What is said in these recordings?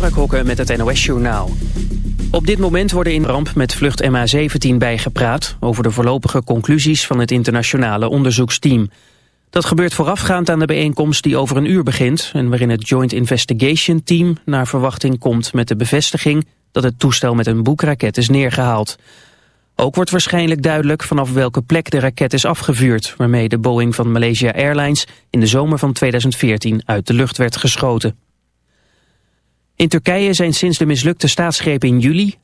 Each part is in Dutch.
Mark Hokke met het NOS Journaal. Op dit moment worden in ramp met vlucht MH17 bijgepraat... over de voorlopige conclusies van het internationale onderzoeksteam. Dat gebeurt voorafgaand aan de bijeenkomst die over een uur begint... en waarin het Joint Investigation Team naar verwachting komt met de bevestiging... dat het toestel met een boekraket is neergehaald. Ook wordt waarschijnlijk duidelijk vanaf welke plek de raket is afgevuurd... waarmee de Boeing van Malaysia Airlines in de zomer van 2014 uit de lucht werd geschoten. In Turkije zijn sinds de mislukte staatsgreep in juli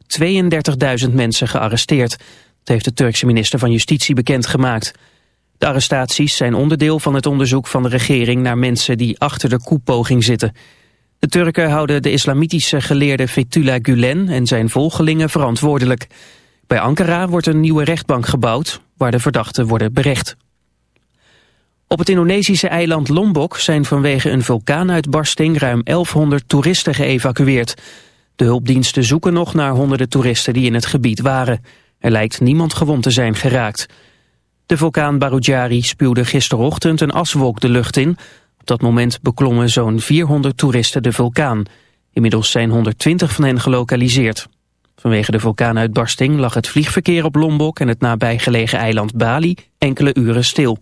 32.000 mensen gearresteerd. Dat heeft de Turkse minister van Justitie bekendgemaakt. De arrestaties zijn onderdeel van het onderzoek van de regering naar mensen die achter de koepoging zitten. De Turken houden de islamitische geleerde Fethullah Gulen en zijn volgelingen verantwoordelijk. Bij Ankara wordt een nieuwe rechtbank gebouwd waar de verdachten worden berecht. Op het Indonesische eiland Lombok zijn vanwege een vulkaanuitbarsting ruim 1100 toeristen geëvacueerd. De hulpdiensten zoeken nog naar honderden toeristen die in het gebied waren. Er lijkt niemand gewond te zijn geraakt. De vulkaan Barujari spuwde gisterochtend een aswolk de lucht in. Op dat moment beklommen zo'n 400 toeristen de vulkaan. Inmiddels zijn 120 van hen gelokaliseerd. Vanwege de vulkaanuitbarsting lag het vliegverkeer op Lombok en het nabijgelegen eiland Bali enkele uren stil.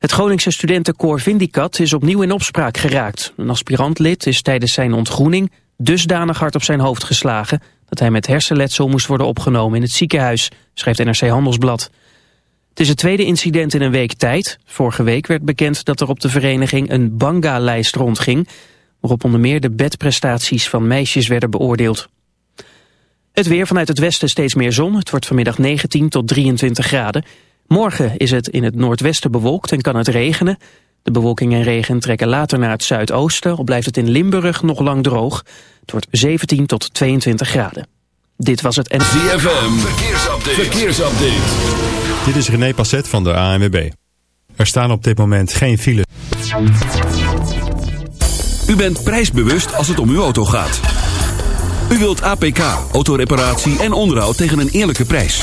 Het Groningse studentenkoor Vindicat is opnieuw in opspraak geraakt. Een aspirantlid is tijdens zijn ontgroening dusdanig hard op zijn hoofd geslagen... dat hij met hersenletsel moest worden opgenomen in het ziekenhuis, schrijft NRC Handelsblad. Het is het tweede incident in een week tijd. Vorige week werd bekend dat er op de vereniging een banga-lijst rondging... waarop onder meer de bedprestaties van meisjes werden beoordeeld. Het weer vanuit het westen steeds meer zon. Het wordt vanmiddag 19 tot 23 graden. Morgen is het in het noordwesten bewolkt en kan het regenen. De bewolking en regen trekken later naar het zuidoosten. Al blijft het in Limburg nog lang droog. Het wordt 17 tot 22 graden. Dit was het en... ZFM, verkeersupdate. verkeersupdate. Dit is René Passet van de ANWB. Er staan op dit moment geen files. U bent prijsbewust als het om uw auto gaat. U wilt APK, autoreparatie en onderhoud tegen een eerlijke prijs.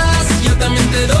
también te doy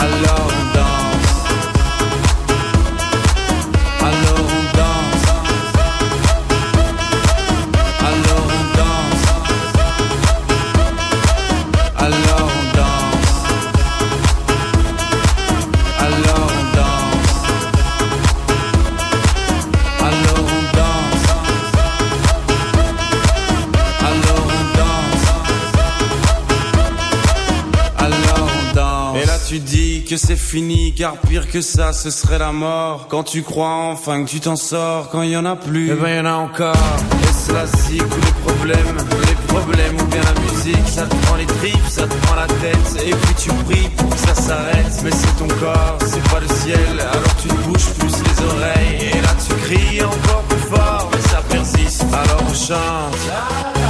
alors c'est fini, car pire que ça, ce serait la mort. Quand tu crois enfin que tu t'en sors, quand il y en a plus, eh ben y en a encore. Et la zig ou les problèmes, les problèmes ou bien la musique, ça te prend les tripes, ça te prend la tête. Et puis tu pries pour que ça s'arrête, mais c'est ton corps, c'est pas le ciel. Alors tu te bouges plus les oreilles, et là tu cries encore plus fort, mais ça persiste. Alors on chante.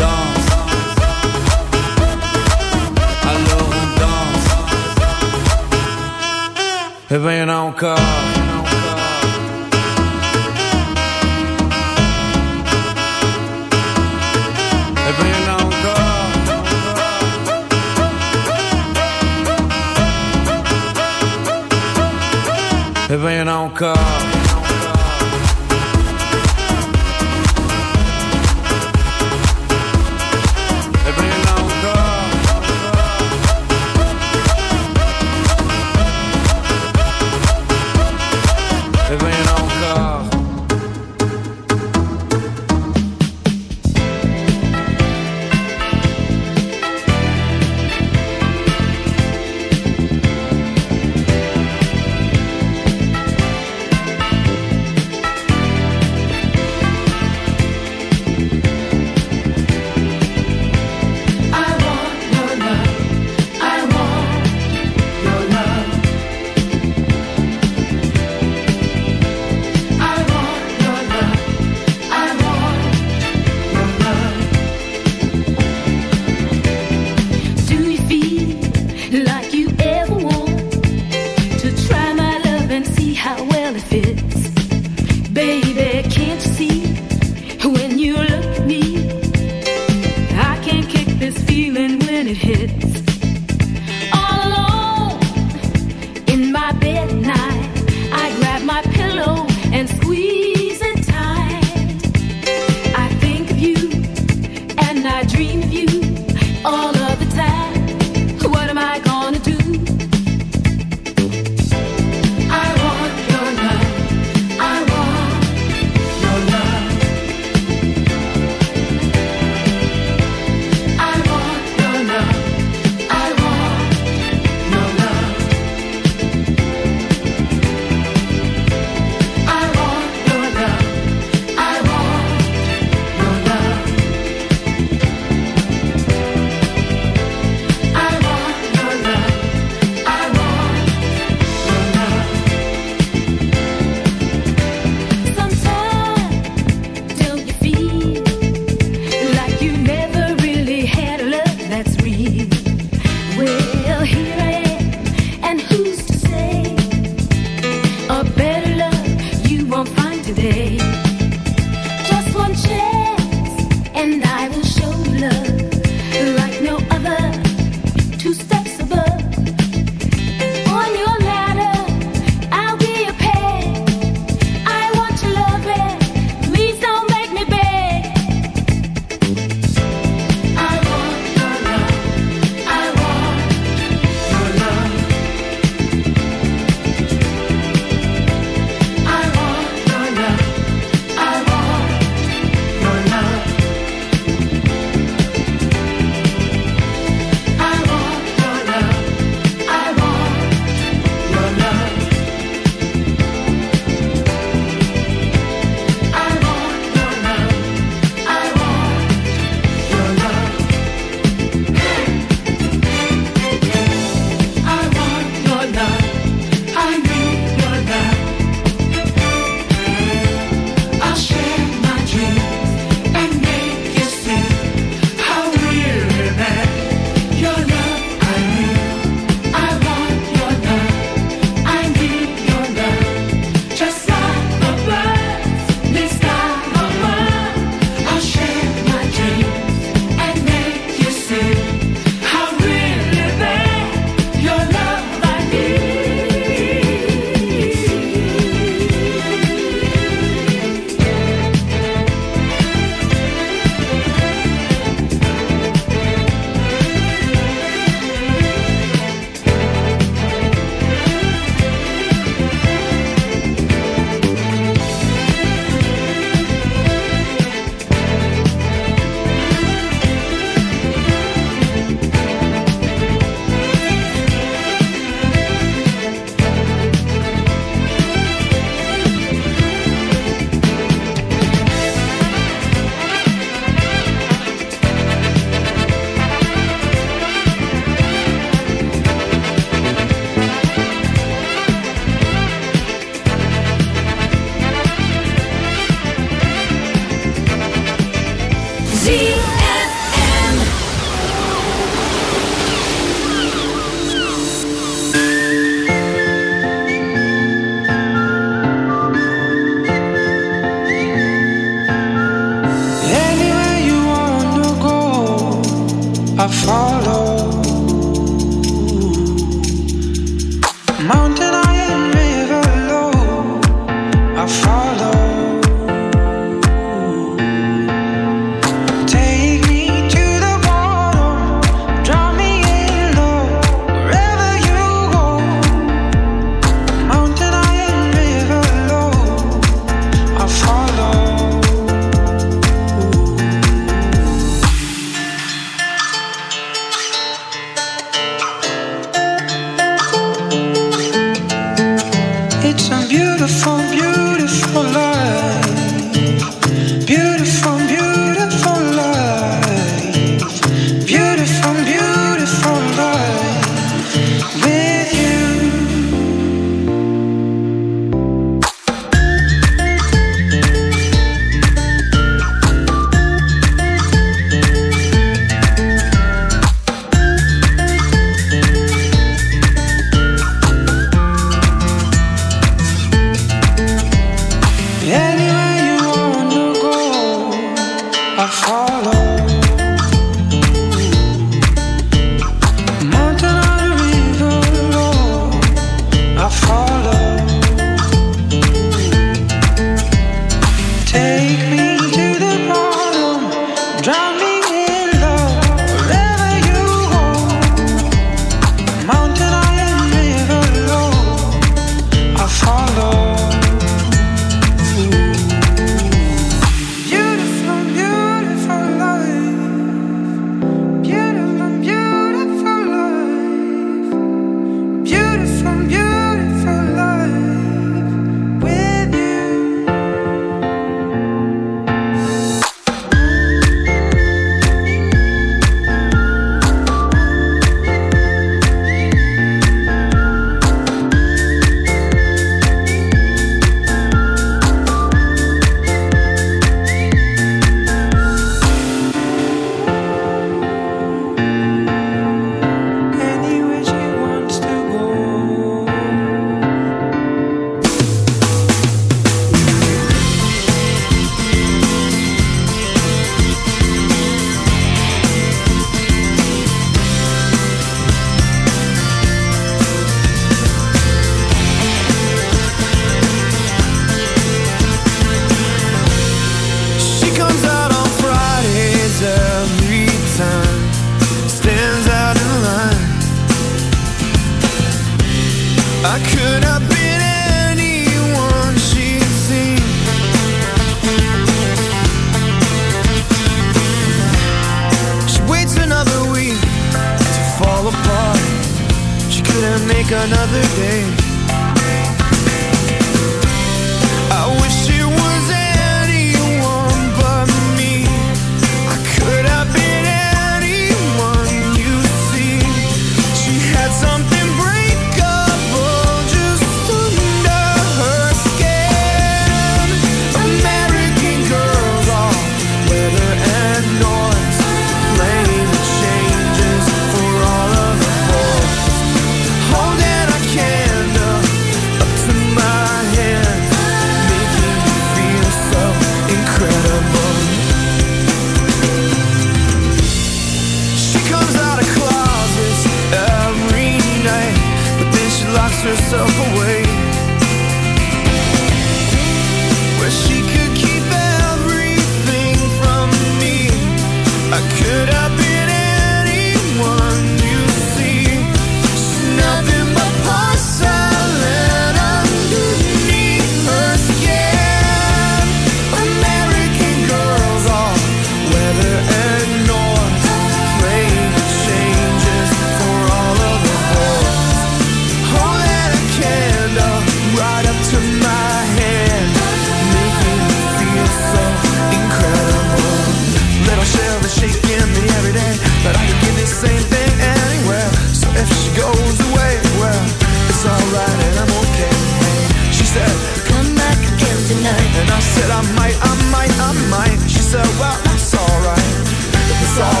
song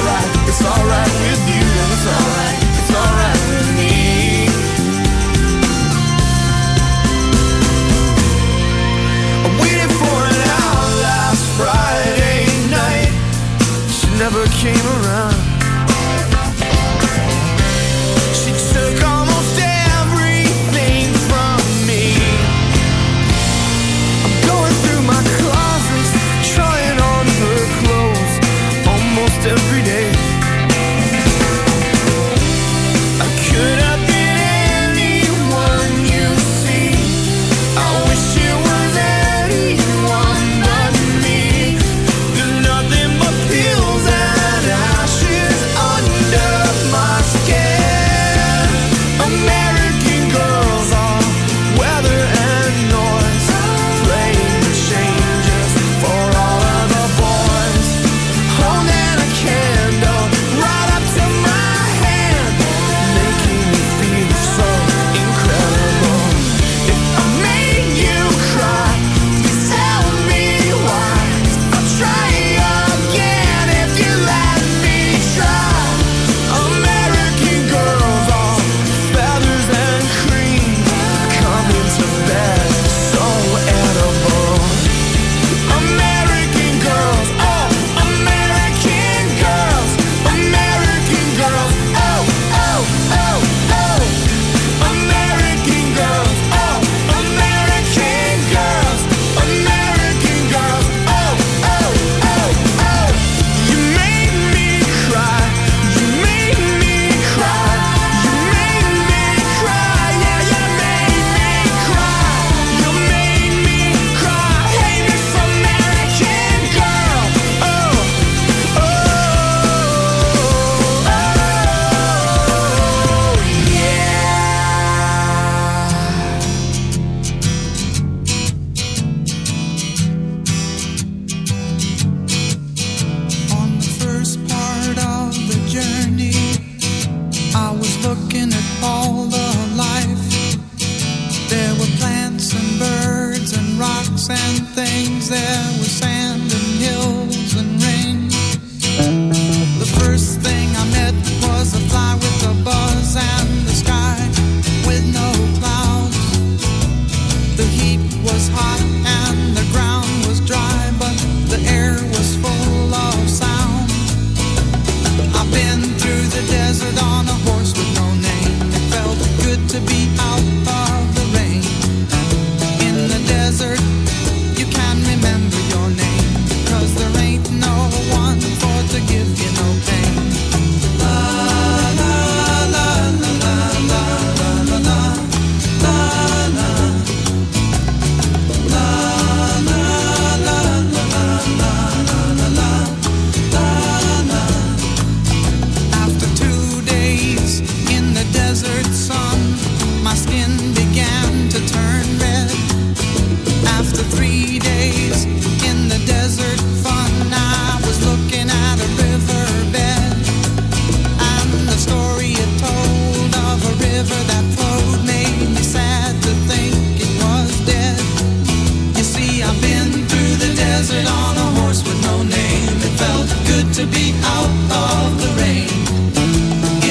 of the rain.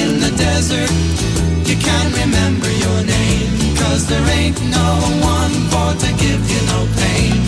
In the desert, you can remember your there ain't no one for to give you no pain.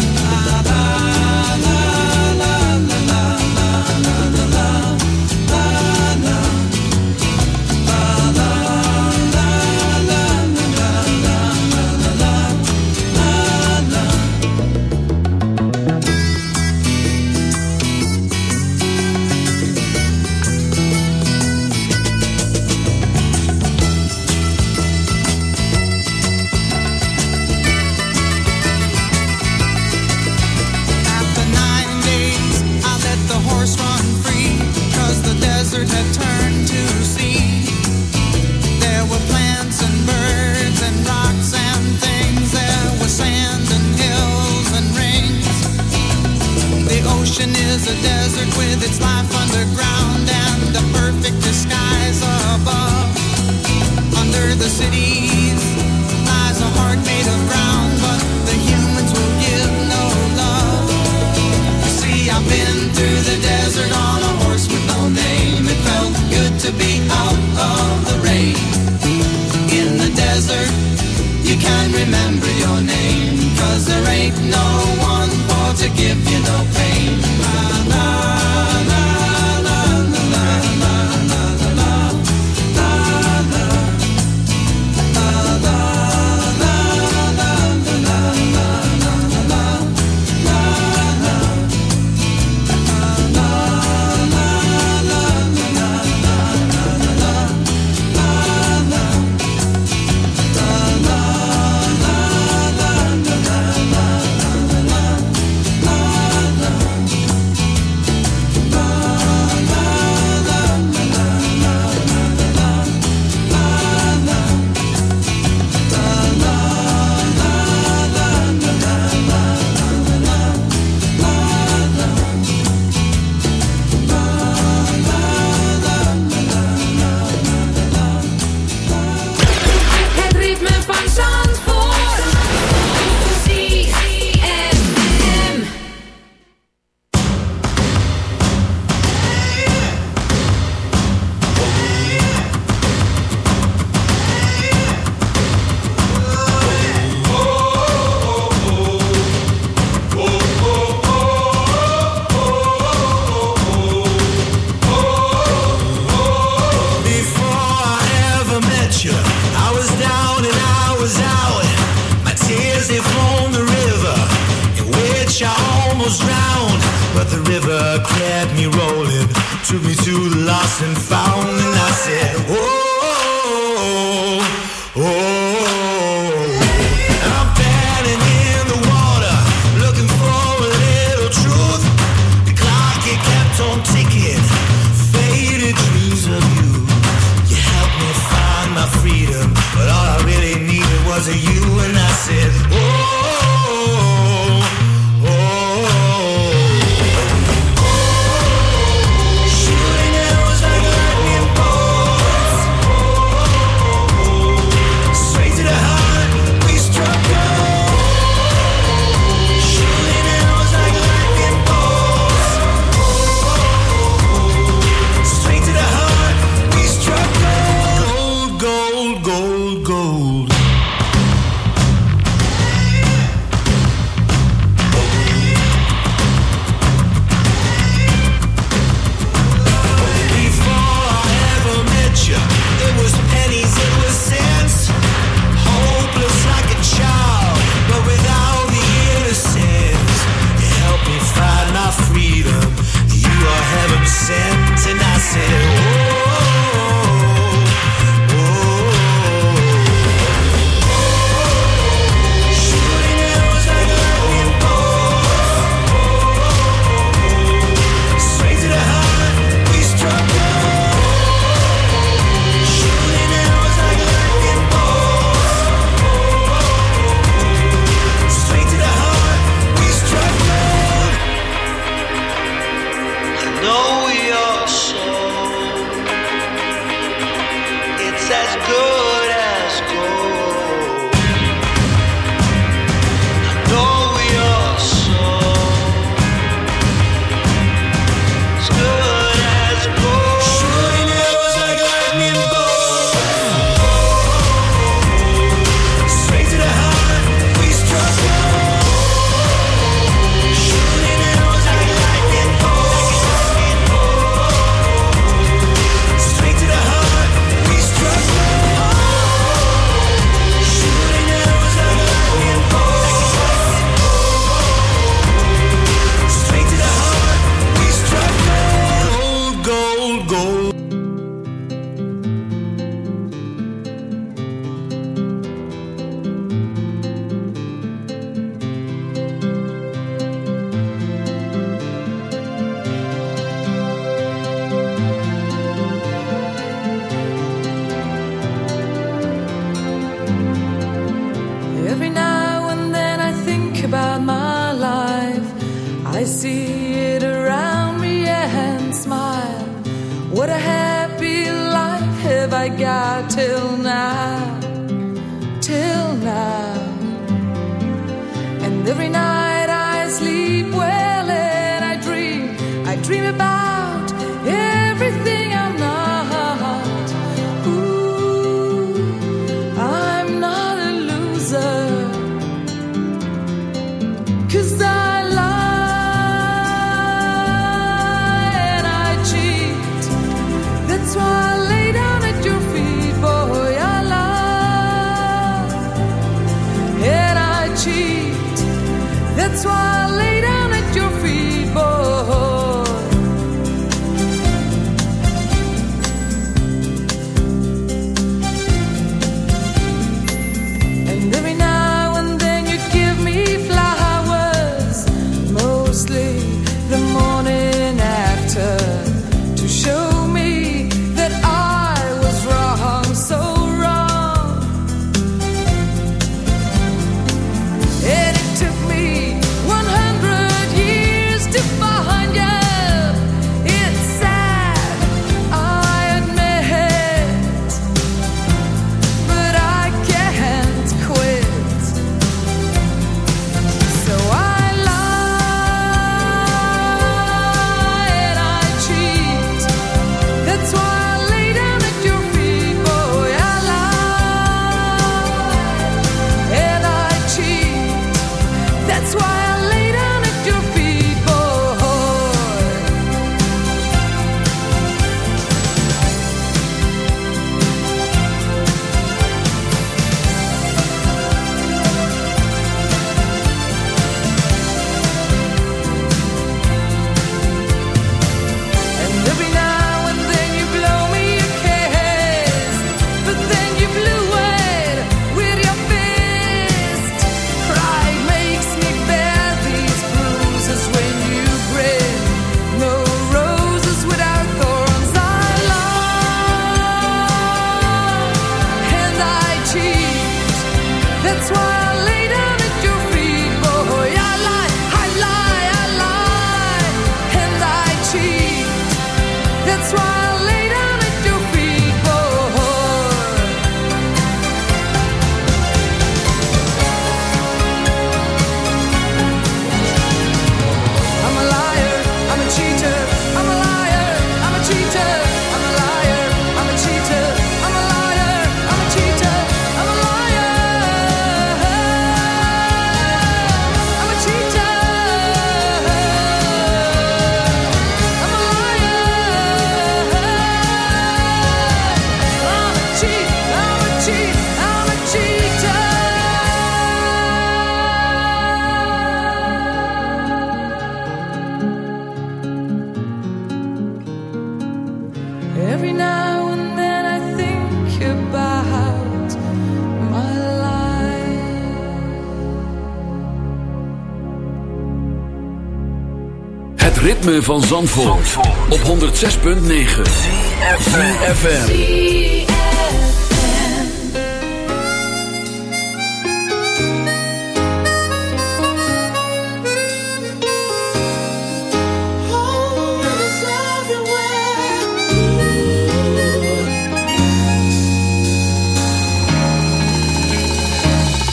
ritme van Zandvoort, Zandvoort. op 106.9 CFFM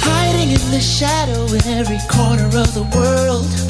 Hiding in the shadow in every corner of the world.